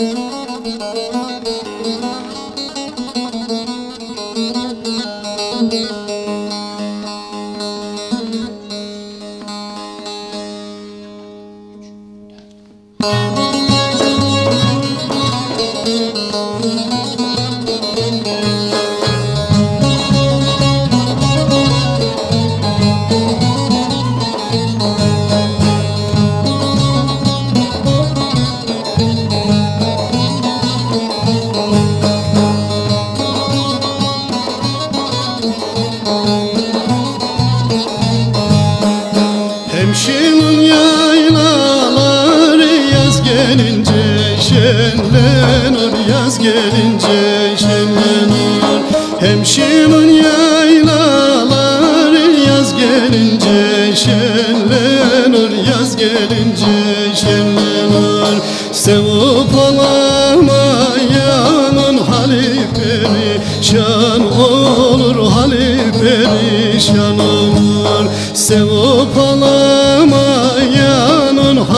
Müzik Hemşinin yaylaları yaz gelince şenlenir Yaz gelince şenlenir. Hemşinin yaylaları yaz gelince şenlenir Yaz gelince şenlenir. Sevip alamayanın hali perişan olur Hali perişan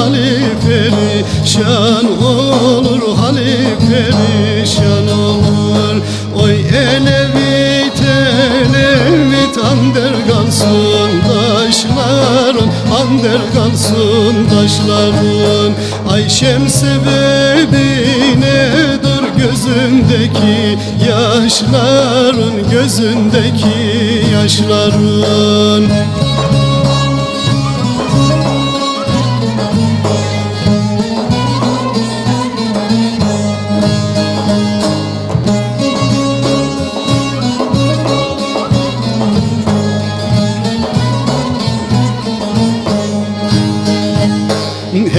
hali perişan olur Hali perişan olur. Oy elevit elevit ander kalsın taşların Ander kalsın taşların Ayşem sebebi nedir gözündeki yaşların Gözündeki yaşların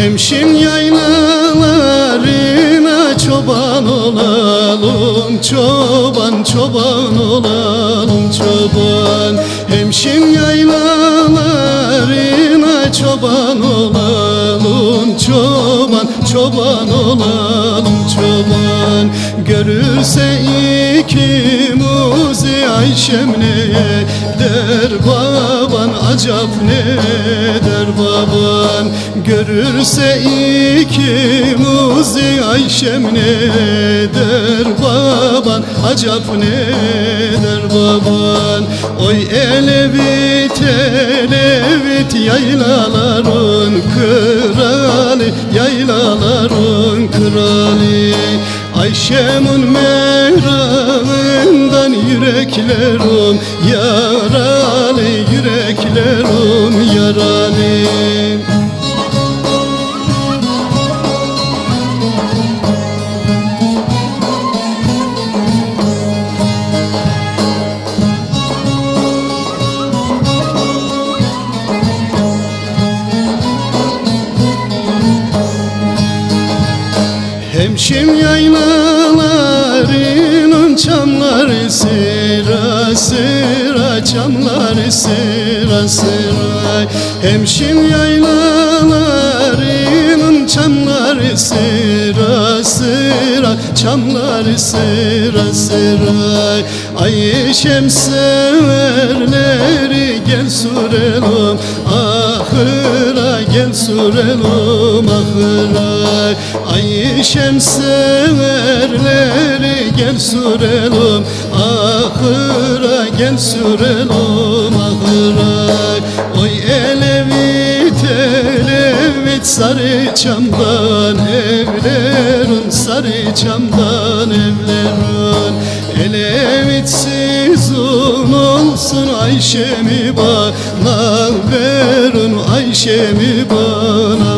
Hemşin yaylalarına çoban olalım Çoban çoban olalım çoban. Hemşin olalım çoban Görürse ikimizi Ayşem ne der baban Acap ne? Der baban Görürse ikimizi Ayşem ne der baban Acap ne? Der baban Oy elevit elevit yaylaların Kralı Ayşem'in mehrağından yüreklerim yaralı Yüreklerim Hemşim yaylalarının çamları sıra sıra Çamları sıra sıra. Hemşim yaylalarının çamları sıra sıra Çamları sıra sıra. Ayşem severleri gel sürelim Ahıra gel sürelim ahıra Ayşem severleri gel sürelim. Ahıra gel sürelim ahıra. Oy elevit elevit sarı çamdan evlerin Sarı çamdan evlerin. Elevitsiz un olsun Ayşe'mi bana verin Ayşe'mi bana